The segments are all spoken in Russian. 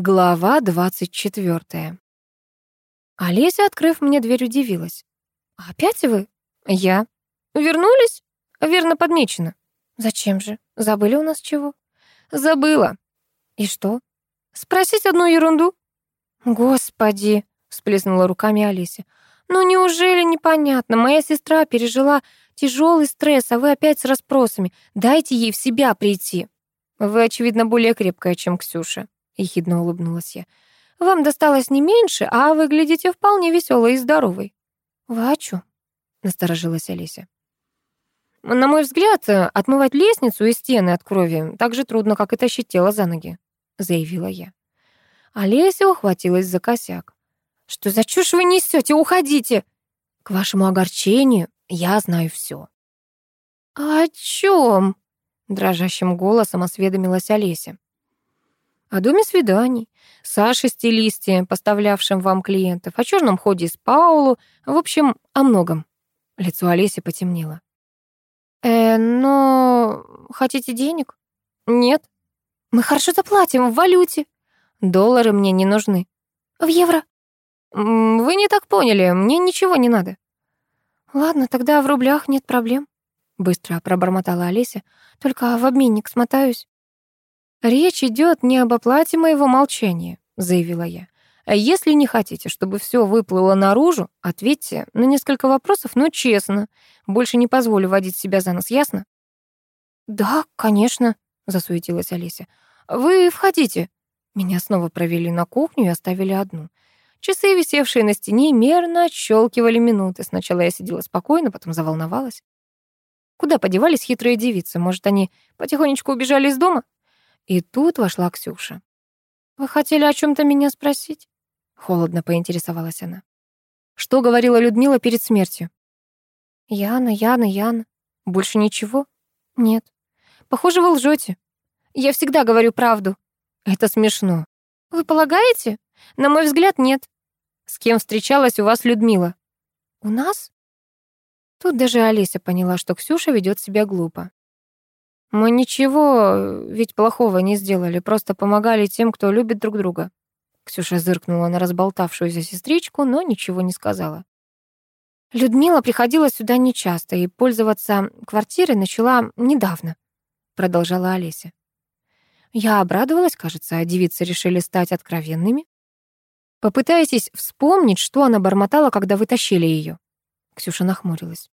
Глава двадцать четвертая. Олеся, открыв мне дверь, удивилась. «Опять вы?» «Я». «Вернулись?» «Верно подмечено». «Зачем же? Забыли у нас чего?» «Забыла». «И что?» «Спросить одну ерунду». «Господи!» — всплеснула руками Олеся. «Ну неужели непонятно? Моя сестра пережила тяжелый стресс, а вы опять с расспросами. Дайте ей в себя прийти». «Вы, очевидно, более крепкая, чем Ксюша», ехидно улыбнулась я. Вам досталось не меньше, а выглядите вполне веселой и здоровой. Чём? Насторожилась Олеся. На мой взгляд, отмывать лестницу и стены от крови так же трудно, как и тащить тело за ноги, заявила я. Олеся ухватилась за косяк. Что за чушь вы несете? Уходите! К вашему огорчению я знаю все. «О чем? дрожащим голосом осведомилась Олеся о доме свиданий, Саше стилисте, поставлявшем вам клиентов, о черном ходе с Паулу, в общем, о многом. Лицо Олеси потемнело. «Э, но... хотите денег?» «Нет». «Мы хорошо заплатим в валюте». «Доллары мне не нужны». «В евро». «Вы не так поняли, мне ничего не надо». «Ладно, тогда в рублях нет проблем», — быстро пробормотала Олеся. «Только в обменник смотаюсь». «Речь идет не об оплате моего молчания», — заявила я. «А если не хотите, чтобы все выплыло наружу, ответьте на несколько вопросов, но честно. Больше не позволю водить себя за нос, ясно?» «Да, конечно», — засуетилась Олеся. «Вы входите». Меня снова провели на кухню и оставили одну. Часы, висевшие на стене, мерно отщелкивали минуты. Сначала я сидела спокойно, потом заволновалась. Куда подевались хитрые девицы? Может, они потихонечку убежали из дома? И тут вошла Ксюша. «Вы хотели о чем то меня спросить?» Холодно поинтересовалась она. «Что говорила Людмила перед смертью?» «Яна, Яна, Яна. Больше ничего?» «Нет. Похоже, вы лжете. Я всегда говорю правду». «Это смешно». «Вы полагаете? На мой взгляд, нет». «С кем встречалась у вас Людмила?» «У нас?» Тут даже Олеся поняла, что Ксюша ведет себя глупо. Мы ничего ведь плохого не сделали, просто помогали тем, кто любит друг друга. Ксюша зыркнула на разболтавшуюся сестричку, но ничего не сказала. Людмила приходила сюда нечасто и пользоваться квартирой начала недавно, продолжала Олеся. Я обрадовалась, кажется, а девицы решили стать откровенными. Попытайтесь вспомнить, что она бормотала, когда вытащили ее. Ксюша нахмурилась.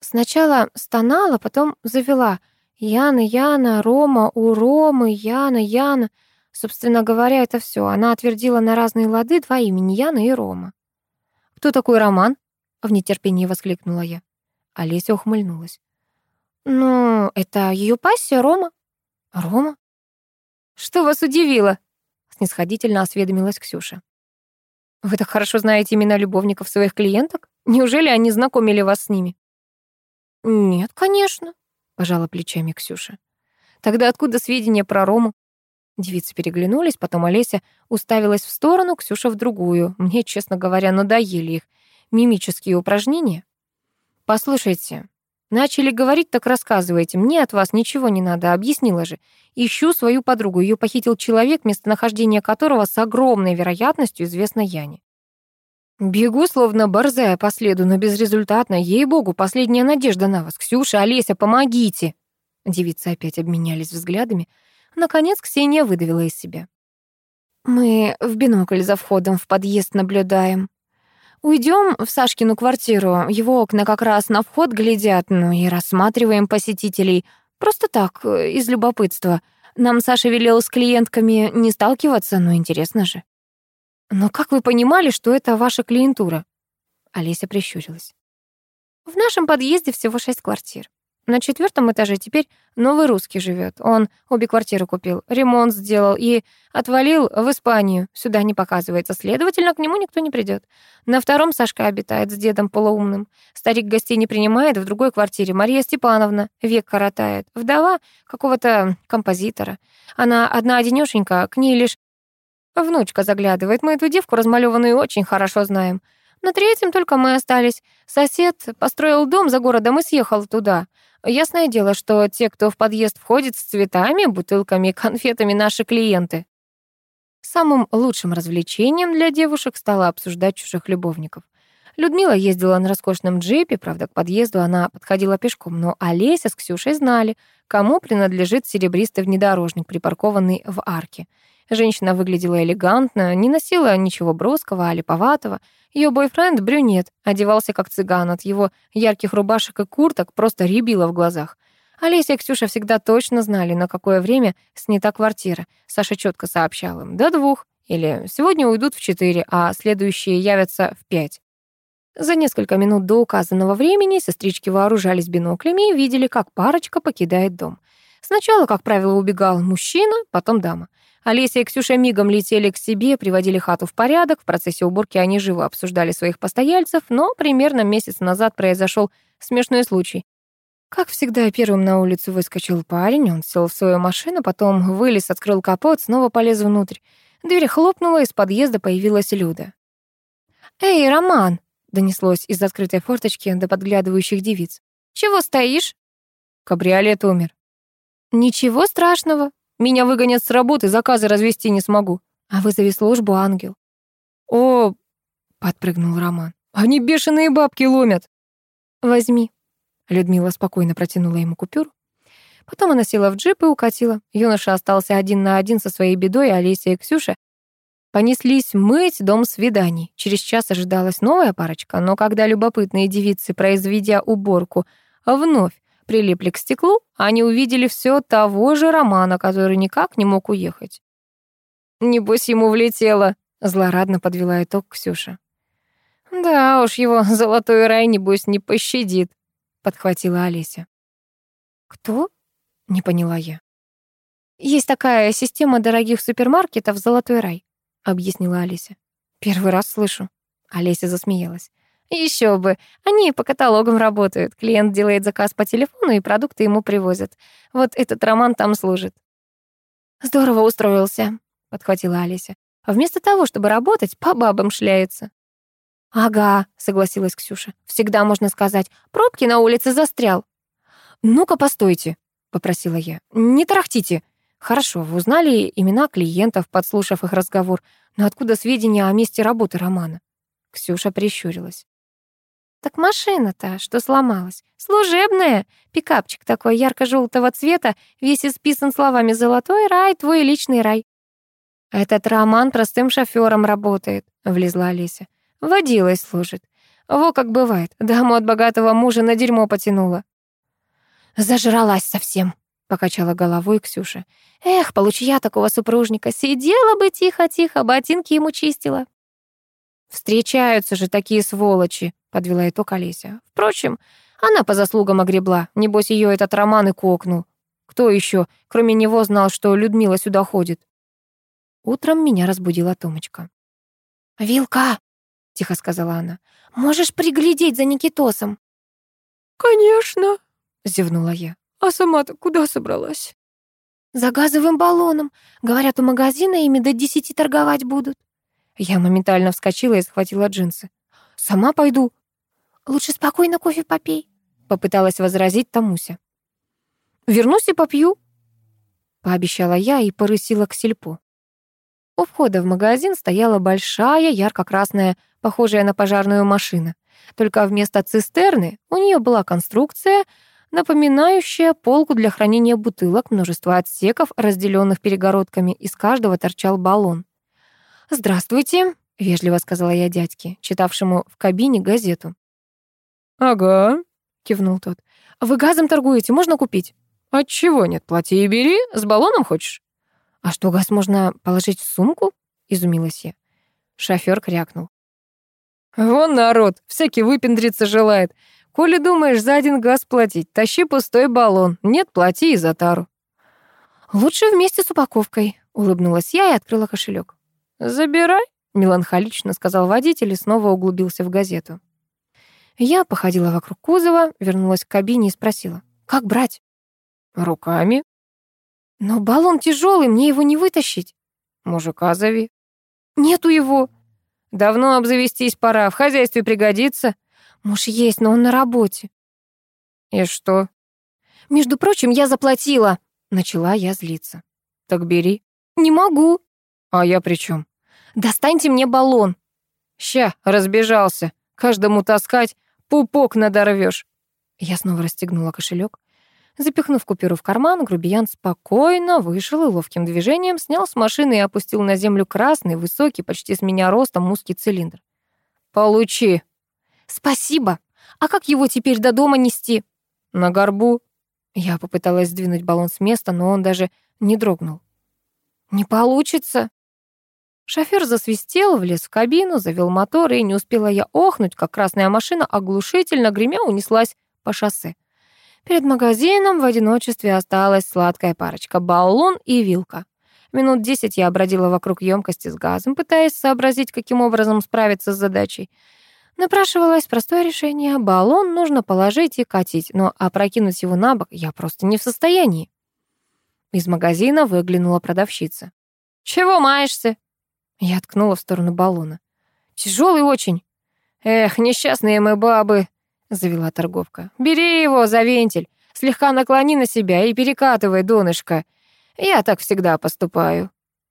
Сначала стонала, потом завела — Яна, Яна, Рома, у Ромы, Яна, Яна. Собственно говоря, это все. Она отвердила на разные лады два имени Яна и Рома. «Кто такой Роман?» — в нетерпении воскликнула я. Олеся ухмыльнулась. «Ну, это ее пассия Рома». «Рома?» «Что вас удивило?» — снисходительно осведомилась Ксюша. «Вы так хорошо знаете имена любовников своих клиенток? Неужели они знакомили вас с ними?» «Нет, конечно», пожала плечами Ксюша. Тогда откуда сведения про Рому? Девицы переглянулись, потом Олеся уставилась в сторону, Ксюша в другую. Мне, честно говоря, надоели их мимические упражнения. Послушайте, начали говорить, так рассказывайте. Мне от вас ничего не надо, объяснила же. Ищу свою подругу. Ее похитил человек, местонахождение которого с огромной вероятностью известно Яне. Бегу, словно борзая по следу, но безрезультатно. Ей-богу, последняя надежда на вас. Ксюша, Олеся, помогите!» Девицы опять обменялись взглядами. Наконец Ксения выдавила из себя. «Мы в бинокль за входом в подъезд наблюдаем. Уйдем в Сашкину квартиру. Его окна как раз на вход глядят, ну и рассматриваем посетителей. Просто так, из любопытства. Нам Саша велел с клиентками не сталкиваться, но интересно же». «Но как вы понимали, что это ваша клиентура?» Олеся прищурилась. «В нашем подъезде всего шесть квартир. На четвертом этаже теперь новый русский живет. Он обе квартиры купил, ремонт сделал и отвалил в Испанию. Сюда не показывается, следовательно, к нему никто не придет. На втором Сашка обитает с дедом полоумным. Старик гостей не принимает, в другой квартире Мария Степановна век коротает. Вдова какого-то композитора. Она одна одинёшенька, к ней лишь Внучка заглядывает. Мы эту девку размалёванную очень хорошо знаем. На третьем только мы остались. Сосед построил дом за городом и съехал туда. Ясное дело, что те, кто в подъезд входит с цветами, бутылками, конфетами, наши клиенты. Самым лучшим развлечением для девушек стало обсуждать чужих любовников. Людмила ездила на роскошном джипе, правда, к подъезду она подходила пешком, но Олеся с Ксюшей знали, кому принадлежит серебристый внедорожник, припаркованный в арке. Женщина выглядела элегантно, не носила ничего броского, а липоватого. Ее бойфренд, брюнет, одевался как цыган, от его ярких рубашек и курток просто рябило в глазах. Олеся и Ксюша всегда точно знали, на какое время снята квартира. Саша четко сообщал им, до двух, или сегодня уйдут в четыре, а следующие явятся в пять. За несколько минут до указанного времени сестрички вооружались биноклями и видели, как парочка покидает дом. Сначала, как правило, убегал мужчина, потом дама. Олеся и Ксюша мигом летели к себе, приводили хату в порядок. В процессе уборки они живо обсуждали своих постояльцев, но примерно месяц назад произошел смешной случай. Как всегда, первым на улицу выскочил парень, он сел в свою машину, потом вылез, открыл капот, снова полез внутрь. Дверь хлопнула, из подъезда появилась Люда. «Эй, Роман!» донеслось из открытой форточки до подглядывающих девиц. «Чего стоишь?» «Кабриолет умер». «Ничего страшного. Меня выгонят с работы, заказы развести не смогу. А вызови службу, ангел». «О!» — подпрыгнул Роман. «Они бешеные бабки ломят». «Возьми». Людмила спокойно протянула ему купюру. Потом она села в джип и укатила. Юноша остался один на один со своей бедой, Олеся и Ксюша Понеслись мыть дом свиданий. Через час ожидалась новая парочка, но когда любопытные девицы, произведя уборку, вновь прилипли к стеклу, они увидели все того же Романа, который никак не мог уехать. «Небось, ему влетело», — злорадно подвела итог Ксюша. «Да уж, его золотой рай, небось, не пощадит», — подхватила Олеся. «Кто?» — не поняла я. «Есть такая система дорогих супермаркетов «Золотой рай» объяснила Алиса. Первый раз слышу. Олеся засмеялась. Еще бы. Они по каталогам работают. Клиент делает заказ по телефону, и продукты ему привозят. Вот этот роман там служит. Здорово устроился, подхватила Олеся. Вместо того, чтобы работать, по бабам шляется. Ага, согласилась Ксюша. Всегда можно сказать: "Пробки на улице застрял". Ну-ка, постойте, попросила я. Не тарахтите. Хорошо, вы узнали имена клиентов, подслушав их разговор, но откуда сведения о месте работы Романа? Ксюша прищурилась. Так машина-то, что сломалась, служебная. Пикапчик такой ярко желтого цвета, весь исписан словами «Золотой рай, твой личный рай». Этот Роман простым шофёром работает, влезла Олеся. Водилой служит. Во как бывает, даму от богатого мужа на дерьмо потянула. Зажралась совсем, покачала головой Ксюша. Эх, получи я такого супружника, сидела бы тихо-тихо, ботинки ему чистила. Встречаются же такие сволочи, подвела итог Олеся. Впрочем, она по заслугам огребла, небось ее этот роман и кокнул. Кто еще, кроме него, знал, что Людмила сюда ходит? Утром меня разбудила Томочка. «Вилка!» — тихо сказала она. «Можешь приглядеть за Никитосом?» «Конечно!» — зевнула я. А сама-то куда собралась? За газовым баллоном. Говорят, у магазина ими до десяти торговать будут. Я моментально вскочила и схватила джинсы. Сама пойду. Лучше спокойно кофе попей, попыталась возразить Тамуся. Вернусь и попью, пообещала я и порысила к сельпо. У входа в магазин стояла большая ярко-красная, похожая на пожарную машина. Только вместо цистерны у нее была конструкция, напоминающая полку для хранения бутылок, множество отсеков, разделенных перегородками, из каждого торчал баллон. «Здравствуйте», — вежливо сказала я дядьке, читавшему в кабине газету. «Ага», — кивнул тот. «Вы газом торгуете, можно купить?» «Отчего нет? Плати и бери. С баллоном хочешь?» «А что, газ можно положить в сумку?» — изумилась я. Шофёр крякнул. «Вон народ, всякий выпендриться желает. Коли думаешь за один газ платить, тащи пустой баллон. Нет, плати и за тару. Лучше вместе с упаковкой, улыбнулась я и открыла кошелек. Забирай, меланхолично сказал водитель и снова углубился в газету. Я походила вокруг кузова, вернулась к кабине и спросила: "Как брать?" "Руками". "Но баллон тяжелый, мне его не вытащить". "Мужика зови". "Нету его". "Давно обзавестись пора, в хозяйстве пригодится". Муж есть, но он на работе. И что? Между прочим, я заплатила. Начала я злиться. Так бери. Не могу. А я при чем? Достаньте мне баллон. Ща, разбежался. Каждому таскать, пупок надорвешь. Я снова расстегнула кошелек. Запихнув купюру в карман, грубиян спокойно вышел и ловким движением снял с машины и опустил на землю красный, высокий, почти с меня ростом узкий цилиндр. «Получи». «Спасибо. А как его теперь до дома нести?» «На горбу». Я попыталась сдвинуть баллон с места, но он даже не дрогнул. «Не получится». Шофёр засвистел, влез в кабину, завел мотор, и не успела я охнуть, как красная машина оглушительно гремя унеслась по шоссе. Перед магазином в одиночестве осталась сладкая парочка — баллон и вилка. Минут десять я обродила вокруг емкости с газом, пытаясь сообразить, каким образом справиться с задачей. Напрашивалось простое решение. Баллон нужно положить и катить, но опрокинуть его на бок я просто не в состоянии. Из магазина выглянула продавщица. «Чего маешься?» Я ткнула в сторону баллона. Тяжелый очень». «Эх, несчастные мы бабы», — завела торговка. «Бери его за вентиль, слегка наклони на себя и перекатывай донышко. Я так всегда поступаю».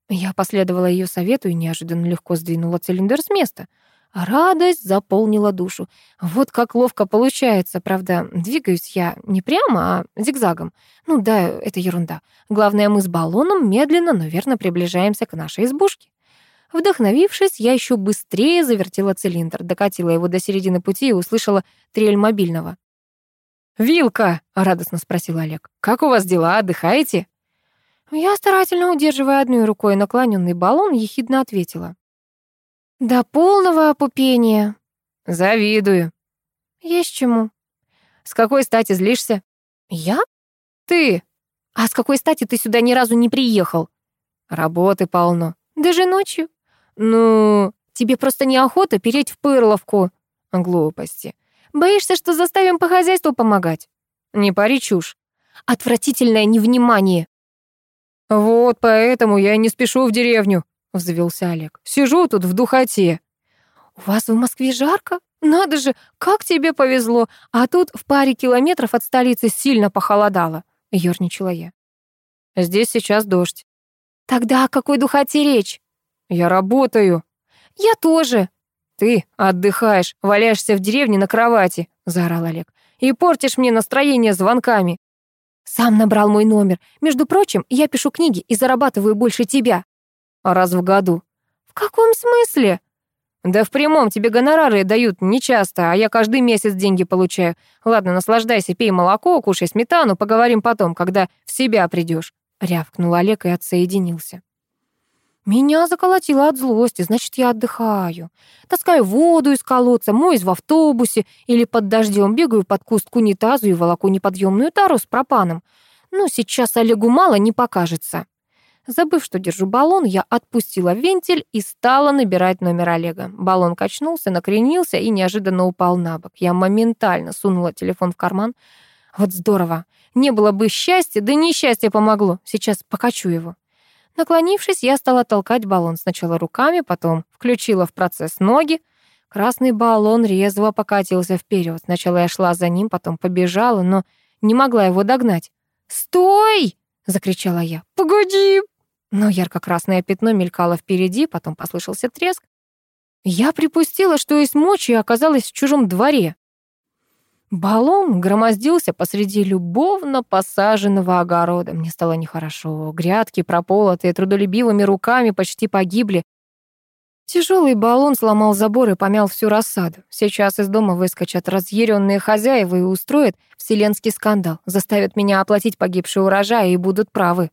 Я последовала ее совету и неожиданно легко сдвинула цилиндр с места. Радость заполнила душу. Вот как ловко получается, правда, двигаюсь я не прямо, а зигзагом. Ну да, это ерунда. Главное, мы с баллоном медленно, но верно приближаемся к нашей избушке. Вдохновившись, я еще быстрее завертела цилиндр, докатила его до середины пути и услышала трель мобильного. «Вилка!» — радостно спросил Олег. «Как у вас дела? Отдыхаете?» Я, старательно удерживая одной рукой наклоненный баллон, ехидно ответила. «До полного опупения». «Завидую». «Есть чему». «С какой стати злишься?» «Я?» «Ты». «А с какой стати ты сюда ни разу не приехал?» «Работы полно». «Даже ночью?» «Ну, тебе просто неохота переть в Пырловку». «Глупости». «Боишься, что заставим по хозяйству помогать?» «Не пари чушь». «Отвратительное невнимание». «Вот поэтому я не спешу в деревню», — взвился Олег. «Сижу тут в духоте». «У вас в Москве жарко? Надо же, как тебе повезло. А тут в паре километров от столицы сильно похолодало», — ёрничала я. «Здесь сейчас дождь». «Тогда о какой духоте речь?» «Я работаю». «Я тоже». «Ты отдыхаешь, валяешься в деревне на кровати», — заорал Олег. «И портишь мне настроение звонками». «Сам набрал мой номер. Между прочим, я пишу книги и зарабатываю больше тебя». «Раз в году». «В каком смысле?» «Да в прямом тебе гонорары дают нечасто, а я каждый месяц деньги получаю. Ладно, наслаждайся, пей молоко, кушай сметану, поговорим потом, когда в себя придешь. рявкнул Олег и отсоединился. Меня заколотило от злости, значит, я отдыхаю. Таскаю воду из колодца, моюсь в автобусе или под дождем, бегаю под куст к унитазу и волоку неподъемную тару с пропаном. Ну, сейчас Олегу мало не покажется. Забыв, что держу баллон, я отпустила вентиль и стала набирать номер Олега. Баллон качнулся, накренился и неожиданно упал на бок. Я моментально сунула телефон в карман. Вот здорово. Не было бы счастья, да несчастье помогло. Сейчас покачу его. Наклонившись, я стала толкать баллон сначала руками, потом включила в процесс ноги. Красный баллон резво покатился вперед. Сначала я шла за ним, потом побежала, но не могла его догнать. «Стой!» — закричала я. «Погоди!» Но ярко-красное пятно мелькало впереди, потом послышался треск. Я припустила, что есть мочи, оказалась в чужом дворе. Баллон громоздился посреди любовно посаженного огорода. Мне стало нехорошо. Грядки, прополотые трудолюбивыми руками, почти погибли. Тяжелый баллон сломал забор и помял всю рассаду. Сейчас из дома выскочат разъяренные хозяева и устроят вселенский скандал, заставят меня оплатить погибший урожай и будут правы.